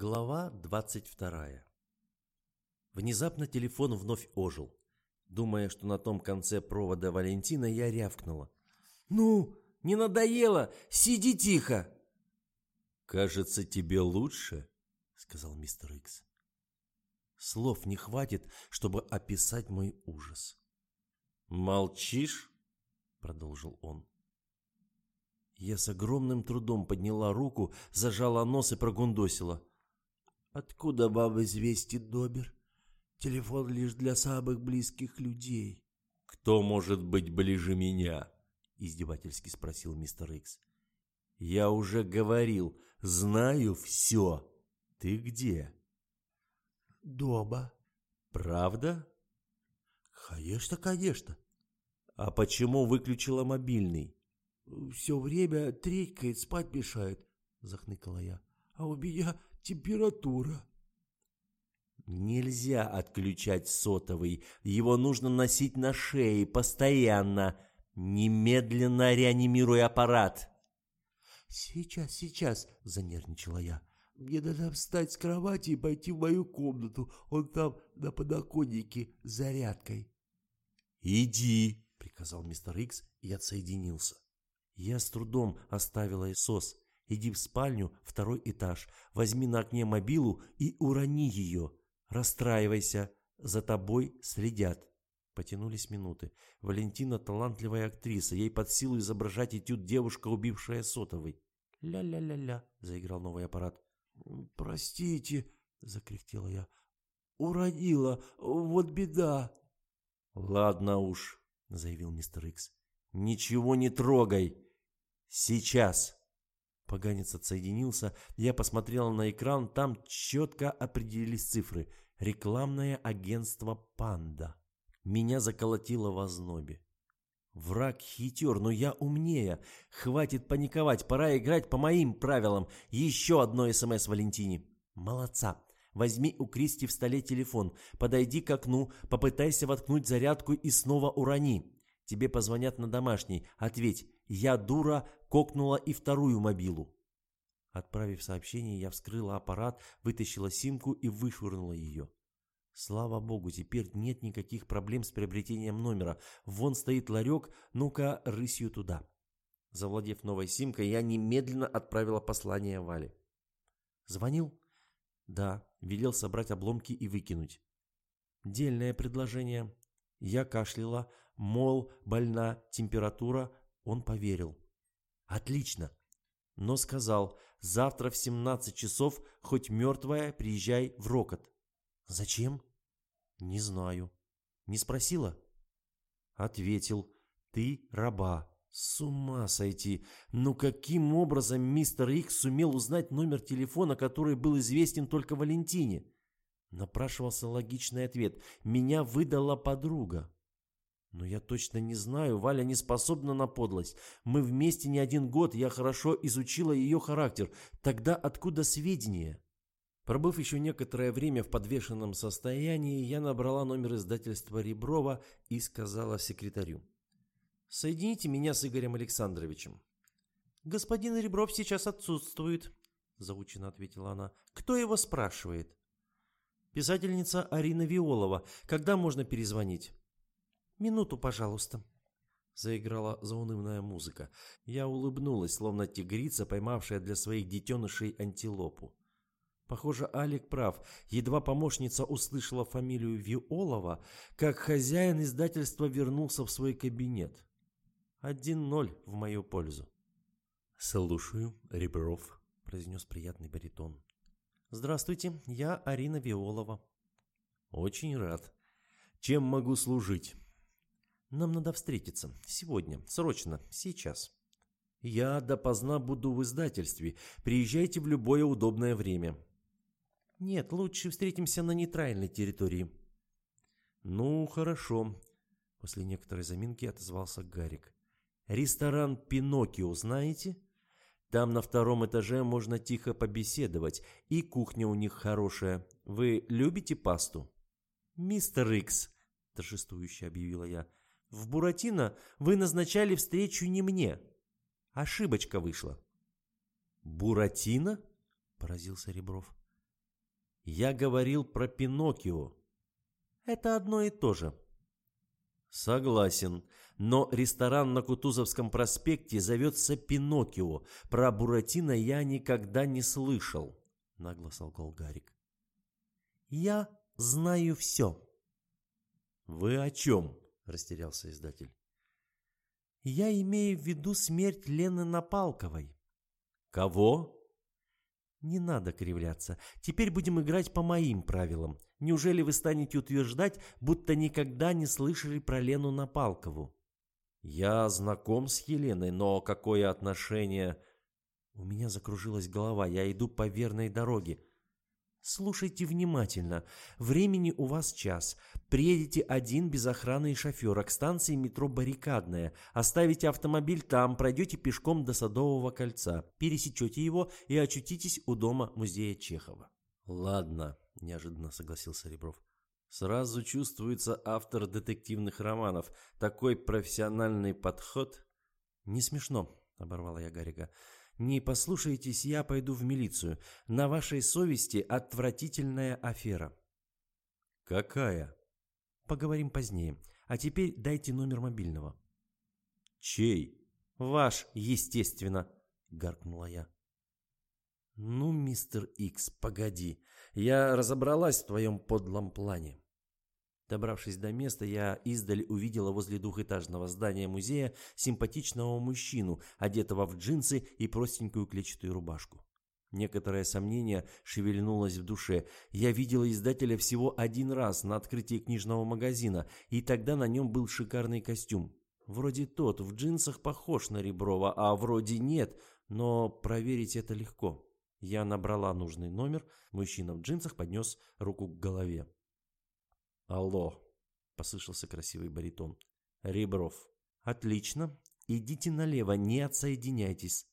Глава 22 Внезапно телефон вновь ожил. Думая, что на том конце провода Валентина, я рявкнула. «Ну, не надоело? Сиди тихо!» «Кажется, тебе лучше», — сказал мистер Икс. Слов не хватит, чтобы описать мой ужас. «Молчишь?» — продолжил он. Я с огромным трудом подняла руку, зажала нос и прогундосила. «Откуда вам известен номер? Телефон лишь для самых близких людей». «Кто может быть ближе меня?» — издевательски спросил мистер Икс. «Я уже говорил, знаю все. Ты где?» дома. Правда? Конечно, конечно. А почему выключила мобильный? Все время тренькает, спать мешает, захныкала я. А у меня температура. Нельзя отключать сотовый. Его нужно носить на шее постоянно. Немедленно реанимируй аппарат. Сейчас, сейчас, занервничала я. Мне надо встать с кровати и пойти в мою комнату. Он там на подоконнике с зарядкой. «Иди», — приказал мистер Икс и отсоединился. Я с трудом оставила СОС. Иди в спальню, второй этаж, возьми на окне мобилу и урони ее. Расстраивайся, за тобой следят. Потянулись минуты. Валентина талантливая актриса, ей под силу изображать этюд девушка, убившая сотовый. «Ля-ля-ля-ля», — заиграл новый аппарат. «Простите», — закряхтела я. «Уронила, вот беда». «Ладно уж», — заявил мистер Икс. «Ничего не трогай. Сейчас». Поганец отсоединился, я посмотрел на экран, там четко определились цифры. Рекламное агентство «Панда». Меня заколотило в ознобе. Враг хитер, но я умнее. Хватит паниковать, пора играть по моим правилам. Еще одно СМС Валентине. Молодца. Возьми у Кристи в столе телефон, подойди к окну, попытайся воткнуть зарядку и снова урони. Тебе позвонят на домашний. Ответь, я дура, кокнула и вторую мобилу. Отправив сообщение, я вскрыла аппарат, вытащила симку и вышвырнула ее. Слава богу, теперь нет никаких проблем с приобретением номера. Вон стоит ларек, ну-ка рысью туда. Завладев новой симкой, я немедленно отправила послание Вале. Звонил? Да, велел собрать обломки и выкинуть. Дельное предложение. Я кашляла, мол, больна, температура. Он поверил. Отлично. Но сказал, завтра в 17 часов, хоть мертвая, приезжай в Рокот. Зачем? «Не знаю». «Не спросила?» Ответил. «Ты раба». С ума сойти! Ну каким образом мистер Икс сумел узнать номер телефона, который был известен только Валентине? Напрашивался логичный ответ. Меня выдала подруга. Но я точно не знаю, Валя не способна на подлость. Мы вместе не один год, я хорошо изучила ее характер. Тогда откуда сведения? Пробыв еще некоторое время в подвешенном состоянии, я набрала номер издательства Реброва и сказала секретарю. «Соедините меня с Игорем Александровичем». «Господин Ребров сейчас отсутствует», – заучено ответила она. «Кто его спрашивает?» «Писательница Арина Виолова. Когда можно перезвонить?» «Минуту, пожалуйста». Заиграла заунывная музыка. Я улыбнулась, словно тигрица, поймавшая для своих детенышей антилопу. Похоже, Алик прав. Едва помощница услышала фамилию Виолова, как хозяин издательства вернулся в свой кабинет. Один ноль в мою пользу. «Слушаю, Ребров», — произнес приятный баритон. «Здравствуйте, я Арина Виолова». «Очень рад. Чем могу служить?» «Нам надо встретиться. Сегодня. Срочно. Сейчас». «Я допоздна буду в издательстве. Приезжайте в любое удобное время. «Нет, лучше встретимся на нейтральной территории». «Ну, хорошо», — после некоторой заминки отозвался Гарик. «Ресторан «Пиноккио» знаете? Там на втором этаже можно тихо побеседовать, и кухня у них хорошая. Вы любите пасту?» «Мистер Икс», — торжествующе объявила я, — «в Буратино вы назначали встречу не мне. Ошибочка вышла». «Буратино?» — поразился Ребров. Я говорил про Пиноккио. Это одно и то же. Согласен, но ресторан на Кутузовском проспекте зовется Пиноккио. Про Буратино я никогда не слышал, нагло солгал Гарик. Я знаю все. Вы о чем? Растерялся издатель. Я имею в виду смерть Лены Напалковой. Кого? Не надо кривляться. Теперь будем играть по моим правилам. Неужели вы станете утверждать, будто никогда не слышали про Лену Напалкову? Я знаком с Еленой, но какое отношение... У меня закружилась голова, я иду по верной дороге. Слушайте внимательно. Времени у вас час. Приедете один без охраны и шофера к станции метро «Баррикадная». Оставите автомобиль там, пройдете пешком до Садового кольца, пересечете его и очутитесь у дома музея Чехова. «Ладно», – неожиданно согласился Ребров. «Сразу чувствуется автор детективных романов. Такой профессиональный подход...» «Не смешно», – оборвала я Гарика. Не послушаетесь, я пойду в милицию. На вашей совести отвратительная афера. Какая? Поговорим позднее. А теперь дайте номер мобильного. Чей? Ваш, естественно, гаркнула я. Ну, мистер Икс, погоди. Я разобралась в твоем подлом плане. Добравшись до места, я издаль увидела возле двухэтажного здания музея симпатичного мужчину, одетого в джинсы и простенькую клетчатую рубашку. Некоторое сомнение шевельнулось в душе. Я видела издателя всего один раз на открытии книжного магазина, и тогда на нем был шикарный костюм. Вроде тот в джинсах похож на Реброва, а вроде нет, но проверить это легко. Я набрала нужный номер, мужчина в джинсах поднес руку к голове. «Алло», — послышался красивый баритон. «Ребров». «Отлично. Идите налево, не отсоединяйтесь».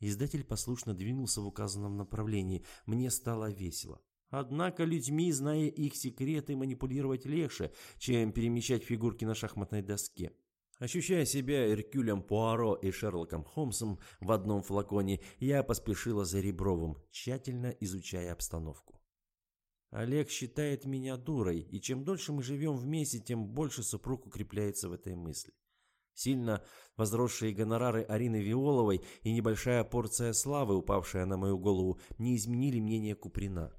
Издатель послушно двинулся в указанном направлении. Мне стало весело. Однако людьми, зная их секреты, манипулировать легче, чем перемещать фигурки на шахматной доске. Ощущая себя Эркюлем Пуаро и Шерлоком Холмсом в одном флаконе, я поспешила за Ребровым, тщательно изучая обстановку. Олег считает меня дурой, и чем дольше мы живем вместе, тем больше супруг укрепляется в этой мысли. Сильно возросшие гонорары Арины Виоловой и небольшая порция славы, упавшая на мою голову, не изменили мнение Куприна.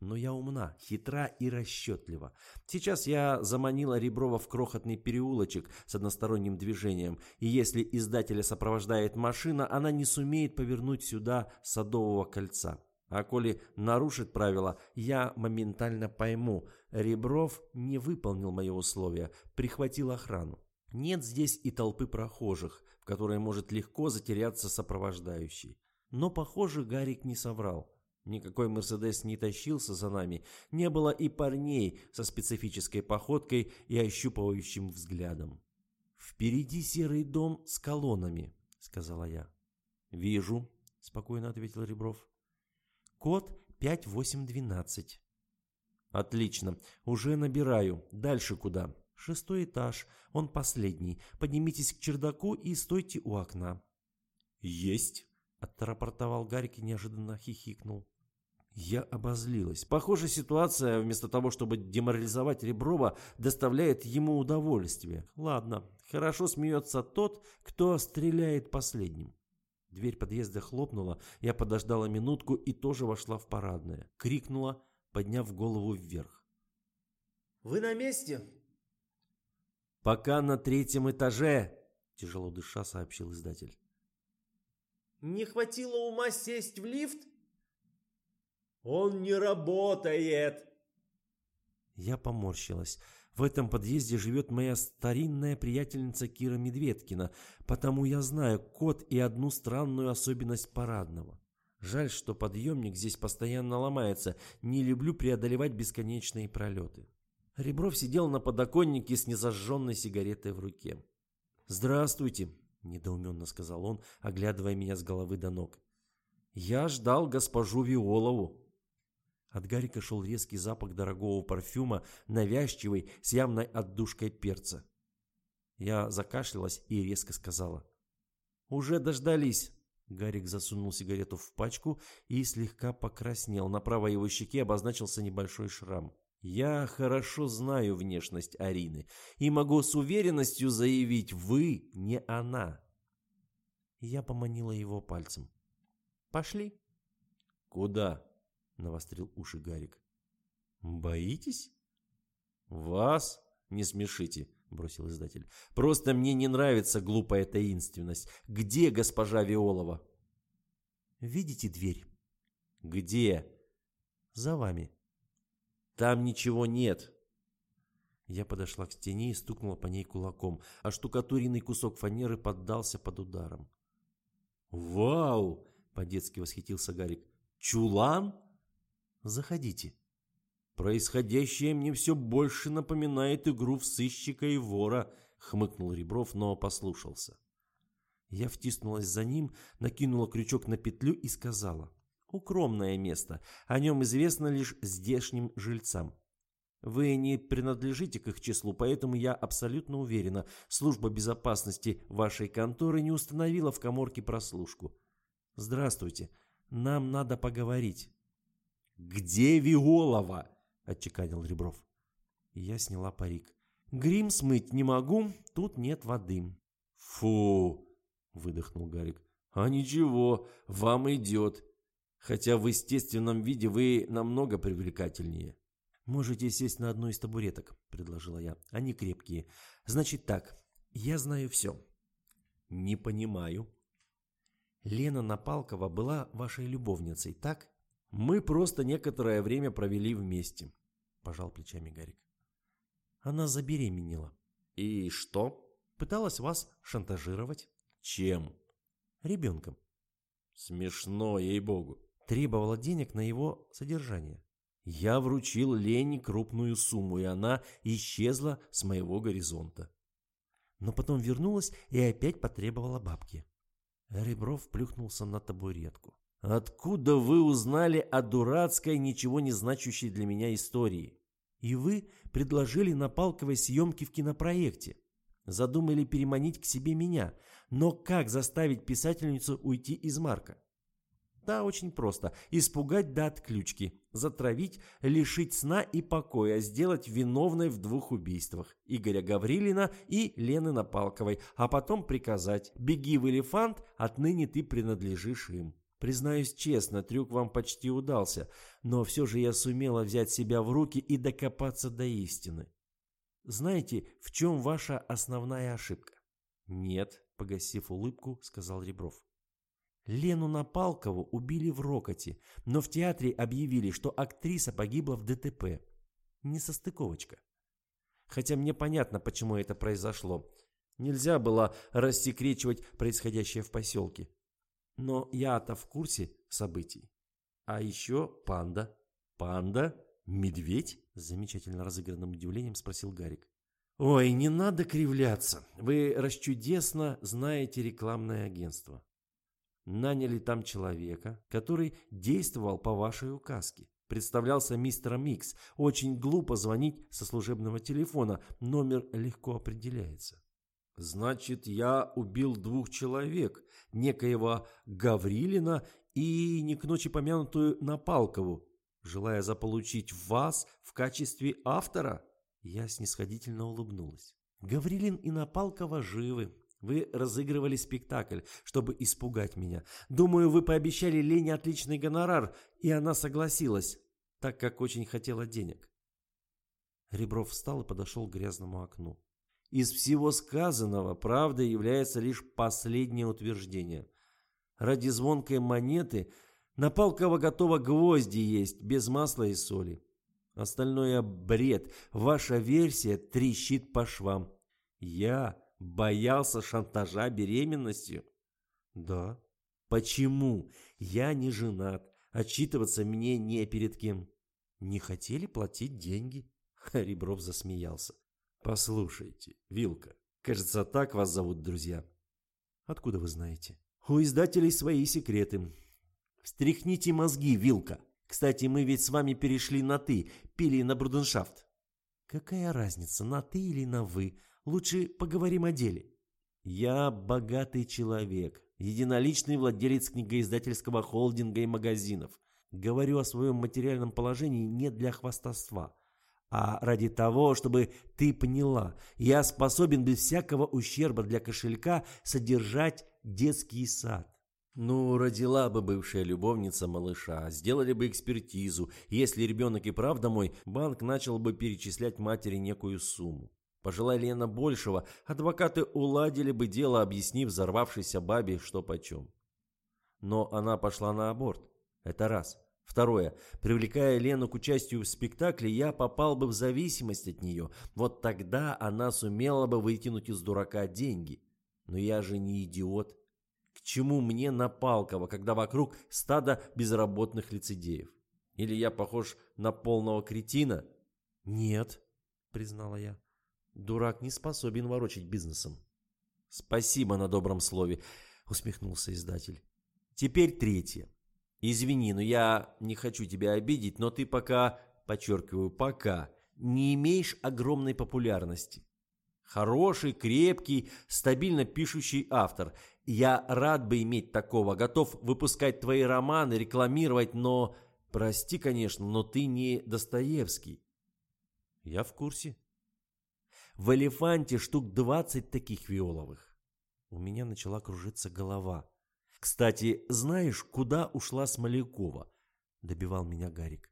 Но я умна, хитра и расчетлива. Сейчас я заманила Реброва в крохотный переулочек с односторонним движением, и если издателя сопровождает машина, она не сумеет повернуть сюда Садового кольца. А коли нарушит правила, я моментально пойму, Ребров не выполнил мои условия, прихватил охрану. Нет здесь и толпы прохожих, в которой может легко затеряться сопровождающий. Но, похоже, Гарик не соврал. Никакой Мерседес не тащился за нами, не было и парней со специфической походкой и ощупывающим взглядом. «Впереди серый дом с колоннами», — сказала я. «Вижу», — спокойно ответил Ребров. Код 5812. Отлично. Уже набираю. Дальше куда? Шестой этаж. Он последний. Поднимитесь к чердаку и стойте у окна. Есть. Отрапортовал Гарик и неожиданно хихикнул. Я обозлилась. Похоже, ситуация, вместо того, чтобы деморализовать Реброва, доставляет ему удовольствие. Ладно, хорошо смеется тот, кто стреляет последним. Дверь подъезда хлопнула, я подождала минутку и тоже вошла в парадное. Крикнула, подняв голову вверх. «Вы на месте?» «Пока на третьем этаже», – тяжело дыша сообщил издатель. «Не хватило ума сесть в лифт?» «Он не работает!» Я поморщилась. В этом подъезде живет моя старинная приятельница Кира Медведкина, потому я знаю код и одну странную особенность парадного. Жаль, что подъемник здесь постоянно ломается, не люблю преодолевать бесконечные пролеты. Ребров сидел на подоконнике с незажженной сигаретой в руке. «Здравствуйте», – недоуменно сказал он, оглядывая меня с головы до ног. «Я ждал госпожу Виолову». От Гарика шел резкий запах дорогого парфюма, навязчивый, с явной отдушкой перца. Я закашлялась и резко сказала. «Уже дождались. Гарик засунул сигарету в пачку и слегка покраснел. На правой его щеке обозначился небольшой шрам. «Я хорошо знаю внешность Арины и могу с уверенностью заявить, вы не она». Я поманила его пальцем. «Пошли». «Куда?» — навострил уши Гарик. «Боитесь?» «Вас? Не смешите», — бросил издатель. «Просто мне не нравится глупая таинственность. Где госпожа Виолова?» «Видите дверь?» «Где?» «За вами». «Там ничего нет». Я подошла к стене и стукнула по ней кулаком, а штукатуренный кусок фанеры поддался под ударом. «Вау!» — по-детски восхитился Гарик. «Чулан?» «Заходите». «Происходящее мне все больше напоминает игру в сыщика и вора», — хмыкнул Ребров, но послушался. Я втиснулась за ним, накинула крючок на петлю и сказала. «Укромное место. О нем известно лишь здешним жильцам. Вы не принадлежите к их числу, поэтому я абсолютно уверена, служба безопасности вашей конторы не установила в коморке прослушку. Здравствуйте. Нам надо поговорить». «Где Виолова?» — отчеканил Ребров. Я сняла парик. «Грим смыть не могу, тут нет воды». «Фу!» — выдохнул Гарик. «А ничего, вам идет. Хотя в естественном виде вы намного привлекательнее». «Можете сесть на одну из табуреток», — предложила я. «Они крепкие. Значит так, я знаю все». «Не понимаю». «Лена Напалкова была вашей любовницей, так?» Мы просто некоторое время провели вместе, пожал плечами Гарик. Она забеременела. И что? Пыталась вас шантажировать. Чем? Ребенком. Смешно, ей-богу. Требовала денег на его содержание. Я вручил Лене крупную сумму, и она исчезла с моего горизонта. Но потом вернулась и опять потребовала бабки. Ребров плюхнулся на табуретку. Откуда вы узнали о дурацкой, ничего не значащей для меня истории? И вы предложили Напалковой съемки в кинопроекте. Задумали переманить к себе меня. Но как заставить писательницу уйти из Марка? Да, очень просто. Испугать до отключки. Затравить, лишить сна и покоя. Сделать виновной в двух убийствах. Игоря Гаврилина и Лены Напалковой. А потом приказать. Беги в элефант, отныне ты принадлежишь им. Признаюсь честно, трюк вам почти удался, но все же я сумела взять себя в руки и докопаться до истины. Знаете, в чем ваша основная ошибка? Нет, погасив улыбку, сказал Ребров. Лену Напалкову убили в Рокоте, но в театре объявили, что актриса погибла в ДТП. Несостыковочка. Хотя мне понятно, почему это произошло. Нельзя было рассекречивать происходящее в поселке. Но я-то в курсе событий. А еще панда. Панда? Медведь? С замечательно разыгранным удивлением спросил Гарик. Ой, не надо кривляться. Вы расчудесно знаете рекламное агентство. Наняли там человека, который действовал по вашей указке. Представлялся мистером Микс. Очень глупо звонить со служебного телефона. Номер легко определяется. Значит, я убил двух человек, некоего Гаврилина и не к ночи помянутую Напалкову, желая заполучить вас в качестве автора? Я снисходительно улыбнулась. Гаврилин и Напалкова живы. Вы разыгрывали спектакль, чтобы испугать меня. Думаю, вы пообещали Лене отличный гонорар, и она согласилась, так как очень хотела денег. Ребров встал и подошел к грязному окну. Из всего сказанного правда является лишь последнее утверждение. Ради звонкой монеты Напалкова готова гвозди есть, без масла и соли. Остальное бред. Ваша версия трещит по швам. Я боялся шантажа беременностью? Да. Почему? Я не женат. Отчитываться мне не перед кем. Не хотели платить деньги? Ребров засмеялся. Послушайте, Вилка, кажется, так вас зовут друзья. Откуда вы знаете? У издателей свои секреты. Встряхните мозги, Вилка. Кстати, мы ведь с вами перешли на «ты», пили на бруденшафт. Какая разница, на «ты» или на «вы»? Лучше поговорим о деле. Я богатый человек. единоличный владелец книгоиздательского холдинга и магазинов. Говорю о своем материальном положении не для хвастовства, а ради того, чтобы ты поняла, я способен без всякого ущерба для кошелька содержать детский сад. Ну, родила бы бывшая любовница малыша, сделали бы экспертизу. Если ребенок и правда мой, банк начал бы перечислять матери некую сумму. Пожелай Лена большего, адвокаты уладили бы дело, объяснив взорвавшейся бабе, что почем. Но она пошла на аборт. Это раз. Второе. Привлекая Лену к участию в спектакле, я попал бы в зависимость от нее. Вот тогда она сумела бы вытянуть из дурака деньги. Но я же не идиот. К чему мне Напалкова, когда вокруг стадо безработных лицедеев? Или я похож на полного кретина? Нет, признала я. Дурак не способен ворочать бизнесом. Спасибо на добром слове, усмехнулся издатель. Теперь третье. Извини, но я не хочу тебя обидеть, но ты пока, подчеркиваю, пока, не имеешь огромной популярности. Хороший, крепкий, стабильно пишущий автор. Я рад бы иметь такого, готов выпускать твои романы, рекламировать, но... Прости, конечно, но ты не Достоевский. Я в курсе. В «Элефанте» штук 20 таких виоловых. У меня начала кружиться голова. «Кстати, знаешь, куда ушла Смолякова?» — добивал меня Гарик.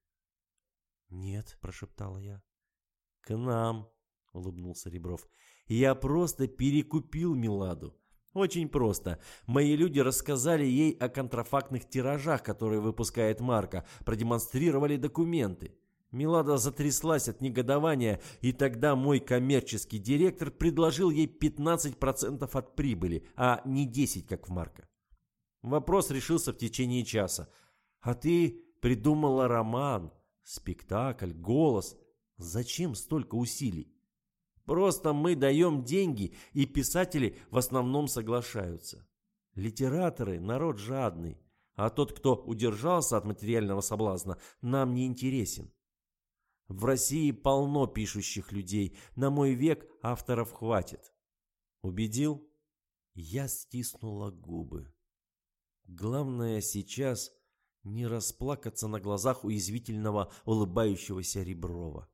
«Нет», — прошептала я. «К нам», — улыбнулся Ребров. «Я просто перекупил Миладу. Очень просто. Мои люди рассказали ей о контрафактных тиражах, которые выпускает Марка, продемонстрировали документы. Милада затряслась от негодования, и тогда мой коммерческий директор предложил ей 15% от прибыли, а не 10, как в Марка. Вопрос решился в течение часа. А ты придумала роман, спектакль, голос. Зачем столько усилий? Просто мы даем деньги, и писатели в основном соглашаются. Литераторы – народ жадный, а тот, кто удержался от материального соблазна, нам не интересен. В России полно пишущих людей. На мой век авторов хватит. Убедил? Я стиснула губы. Главное сейчас не расплакаться на глазах уязвительного улыбающегося Реброва.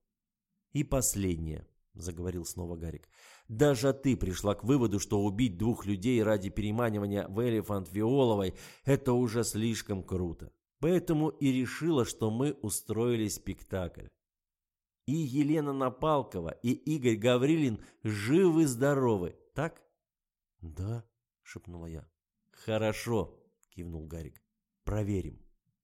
И последнее, заговорил снова Гарик. Даже ты пришла к выводу, что убить двух людей ради переманивания в Элефант Виоловой – это уже слишком круто. Поэтому и решила, что мы устроили спектакль. И Елена Напалкова, и Игорь Гаврилин живы-здоровы, так? Да, шепнула я. Хорошо, кивнул Гарик. Проверим.